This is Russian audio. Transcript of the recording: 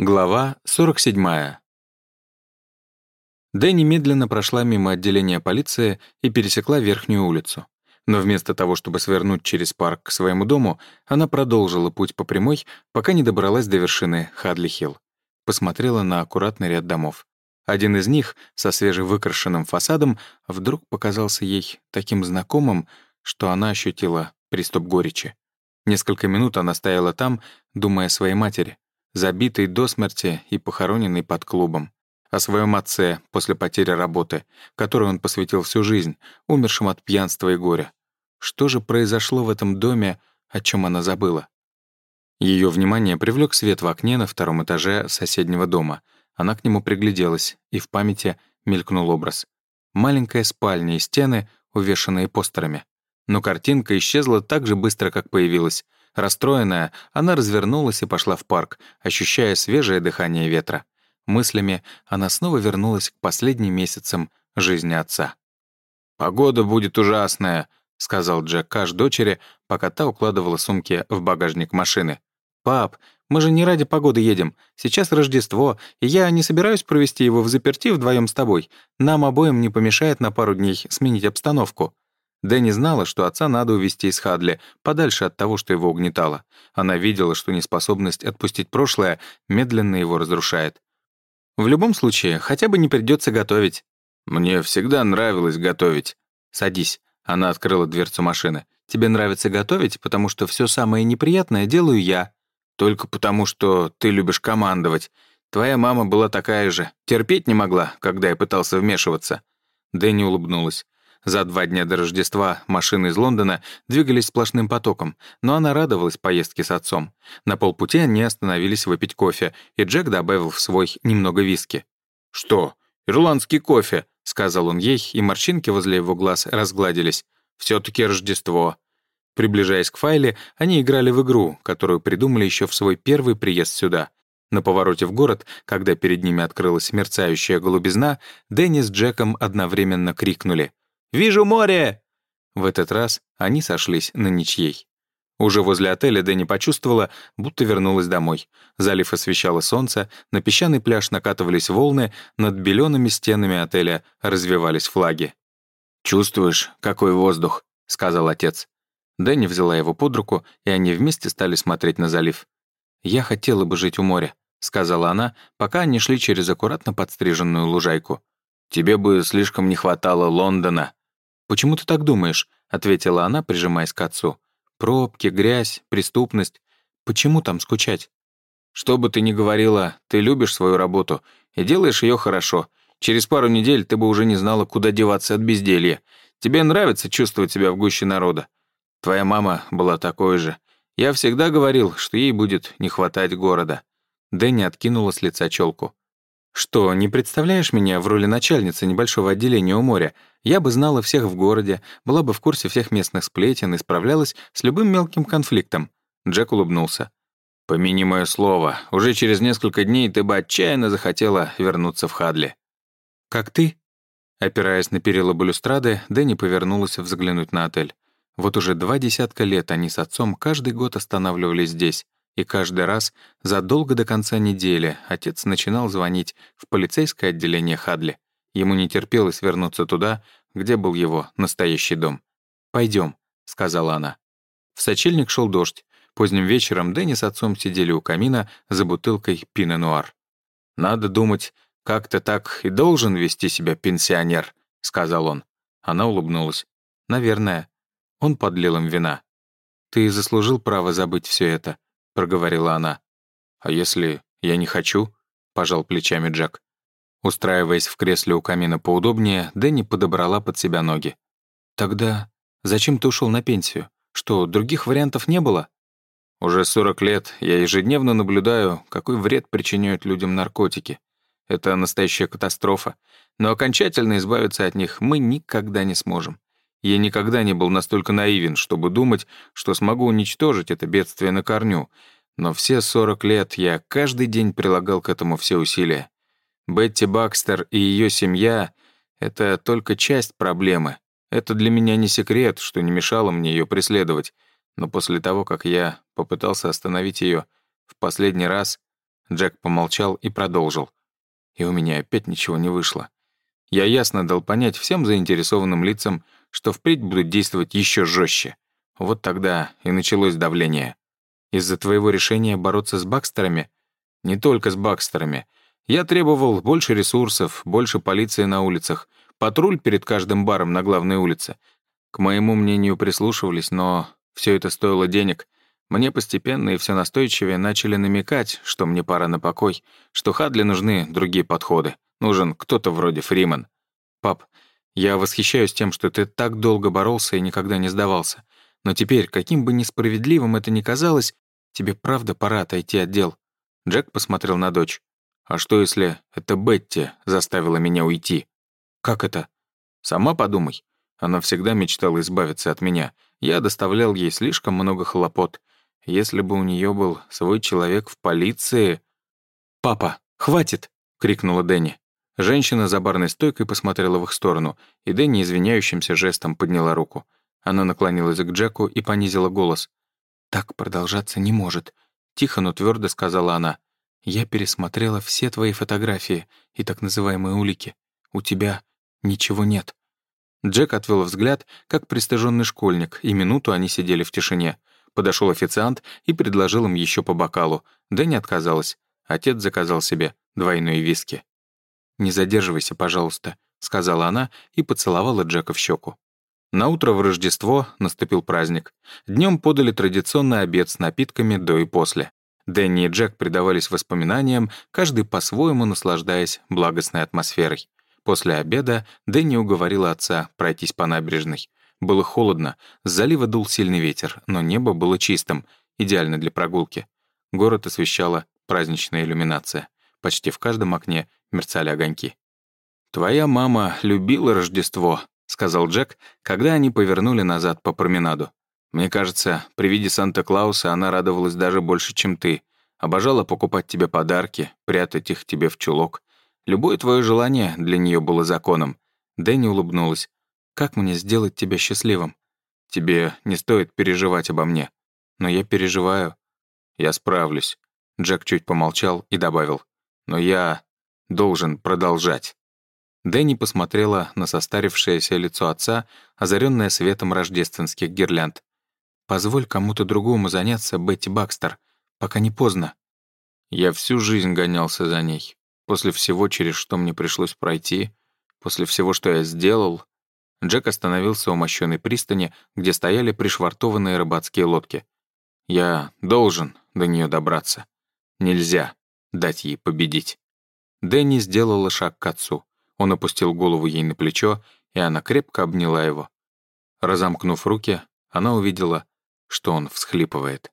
Глава 47. Дэнни медленно прошла мимо отделения полиции и пересекла верхнюю улицу. Но вместо того, чтобы свернуть через парк к своему дому, она продолжила путь по прямой, пока не добралась до вершины Хадли-Хилл. Посмотрела на аккуратный ряд домов. Один из них, со свежевыкрашенным фасадом, вдруг показался ей таким знакомым, что она ощутила приступ горечи. Несколько минут она стояла там, думая о своей матери — забитый до смерти и похороненный под клубом. О своем отце после потери работы, которой он посвятил всю жизнь, умершем от пьянства и горя. Что же произошло в этом доме, о чем она забыла? Ее внимание привлек свет в окне на втором этаже соседнего дома. Она к нему пригляделась, и в памяти мелькнул образ. Маленькая спальня и стены, увешанные постерами. Но картинка исчезла так же быстро, как появилась — Расстроенная, она развернулась и пошла в парк, ощущая свежее дыхание ветра. Мыслями она снова вернулась к последним месяцам жизни отца. «Погода будет ужасная», — сказал Джек Каш дочери, пока та укладывала сумки в багажник машины. «Пап, мы же не ради погоды едем. Сейчас Рождество, и я не собираюсь провести его в заперти вдвоем с тобой. Нам обоим не помешает на пару дней сменить обстановку». Дэнни знала, что отца надо увезти из Хадли, подальше от того, что его угнетало. Она видела, что неспособность отпустить прошлое медленно его разрушает. В любом случае, хотя бы не придется готовить. «Мне всегда нравилось готовить». «Садись». Она открыла дверцу машины. «Тебе нравится готовить, потому что все самое неприятное делаю я». «Только потому, что ты любишь командовать. Твоя мама была такая же. Терпеть не могла, когда я пытался вмешиваться». Дэнни улыбнулась. За два дня до Рождества машины из Лондона двигались сплошным потоком, но она радовалась поездке с отцом. На полпути они остановились выпить кофе, и Джек добавил в свой немного виски. «Что? Ирландский кофе?» — сказал он ей, и морщинки возле его глаз разгладились. все таки Рождество». Приближаясь к Файле, они играли в игру, которую придумали еще в свой первый приезд сюда. На повороте в город, когда перед ними открылась мерцающая голубизна, Дэнни с Джеком одновременно крикнули Вижу море!» В этот раз они сошлись на ничьей. Уже возле отеля Дэнни почувствовала, будто вернулась домой. Залив освещало солнце, на песчаный пляж накатывались волны, над белеными стенами отеля развивались флаги. «Чувствуешь, какой воздух?» — сказал отец. Дэнни взяла его под руку, и они вместе стали смотреть на залив. «Я хотела бы жить у моря», — сказала она, пока они шли через аккуратно подстриженную лужайку. «Тебе бы слишком не хватало Лондона», «Почему ты так думаешь?» — ответила она, прижимаясь к отцу. «Пробки, грязь, преступность. Почему там скучать?» «Что бы ты ни говорила, ты любишь свою работу и делаешь ее хорошо. Через пару недель ты бы уже не знала, куда деваться от безделья. Тебе нравится чувствовать себя в гуще народа. Твоя мама была такой же. Я всегда говорил, что ей будет не хватать города». Дэнни откинула с лица челку. «Что, не представляешь меня в роли начальницы небольшого отделения у моря? Я бы знала всех в городе, была бы в курсе всех местных сплетен и справлялась с любым мелким конфликтом». Джек улыбнулся. «Помяни мое слово, уже через несколько дней ты бы отчаянно захотела вернуться в Хадли». «Как ты?» Опираясь на перила балюстрады, Дэнни повернулась взглянуть на отель. Вот уже два десятка лет они с отцом каждый год останавливались здесь. И каждый раз, задолго до конца недели, отец начинал звонить в полицейское отделение Хадли. Ему не терпелось вернуться туда, где был его настоящий дом. Пойдем, сказала она. В сочельник шел дождь. Поздним вечером Дэнни с отцом сидели у камина за бутылкой пино-нуар. «Надо думать, как-то так и должен вести себя пенсионер», — сказал он. Она улыбнулась. «Наверное». Он подлил им вина. «Ты заслужил право забыть все это проговорила она. «А если я не хочу?» — пожал плечами Джек. Устраиваясь в кресле у камина поудобнее, Дэнни подобрала под себя ноги. «Тогда зачем ты ушел на пенсию? Что, других вариантов не было?» «Уже 40 лет я ежедневно наблюдаю, какой вред причиняют людям наркотики. Это настоящая катастрофа. Но окончательно избавиться от них мы никогда не сможем. Я никогда не был настолько наивен, чтобы думать, что смогу уничтожить это бедствие на корню, но все 40 лет я каждый день прилагал к этому все усилия. Бетти Бакстер и ее семья — это только часть проблемы. Это для меня не секрет, что не мешало мне ее преследовать. Но после того, как я попытался остановить ее в последний раз, Джек помолчал и продолжил. И у меня опять ничего не вышло. Я ясно дал понять всем заинтересованным лицам, что впредь буду действовать еще жестче. Вот тогда и началось давление. Из-за твоего решения бороться с Бакстерами? Не только с Бакстерами. Я требовал больше ресурсов, больше полиции на улицах, патруль перед каждым баром на главной улице. К моему мнению прислушивались, но все это стоило денег. Мне постепенно и все настойчивее начали намекать, что мне пора на покой, что Хадли нужны другие подходы. Нужен кто-то вроде Фриман. Пап, я восхищаюсь тем, что ты так долго боролся и никогда не сдавался. Но теперь, каким бы несправедливым это ни казалось, тебе правда пора отойти от дел. Джек посмотрел на дочь. «А что, если это Бетти заставила меня уйти?» «Как это?» «Сама подумай. Она всегда мечтала избавиться от меня. Я доставлял ей слишком много хлопот. Если бы у нее был свой человек в полиции...» «Папа, хватит!» — крикнула Дэнни. Женщина за барной стойкой посмотрела в их сторону, и Дэнни извиняющимся жестом подняла руку. Она наклонилась к Джеку и понизила голос. «Так продолжаться не может», — тихо, но твердо сказала она. «Я пересмотрела все твои фотографии и так называемые улики. У тебя ничего нет». Джек отвел взгляд, как пристыженный школьник, и минуту они сидели в тишине. Подошел официант и предложил им еще по бокалу. Дэнни отказалась. Отец заказал себе двойные виски. «Не задерживайся, пожалуйста», — сказала она и поцеловала Джека в щеку. На утро в Рождество наступил праздник. Днем подали традиционный обед с напитками до и после. Дэнни и Джек предавались воспоминаниям, каждый по-своему наслаждаясь благостной атмосферой. После обеда Дэнни уговорила отца пройтись по набережной. Было холодно, с залива дул сильный ветер, но небо было чистым, идеально для прогулки. Город освещала праздничная иллюминация. Почти в каждом окне мерцали огоньки. «Твоя мама любила Рождество», — сказал Джек, когда они повернули назад по променаду. «Мне кажется, при виде Санта-Клауса она радовалась даже больше, чем ты. Обожала покупать тебе подарки, прятать их тебе в чулок. Любое твое желание для нее было законом. Дэнни улыбнулась. «Как мне сделать тебя счастливым? Тебе не стоит переживать обо мне. Но я переживаю. Я справлюсь». Джек чуть помолчал и добавил. «Но я должен продолжать». Дэнни посмотрела на состарившееся лицо отца, озаренное светом рождественских гирлянд. «Позволь кому-то другому заняться, Бетти Бакстер, пока не поздно». Я всю жизнь гонялся за ней. После всего, через что мне пришлось пройти, после всего, что я сделал, Джек остановился у мощенной пристани, где стояли пришвартованные рыбацкие лодки. Я должен до нее добраться. Нельзя дать ей победить. Дэнни сделала шаг к отцу. Он опустил голову ей на плечо, и она крепко обняла его. Разомкнув руки, она увидела, что он всхлипывает.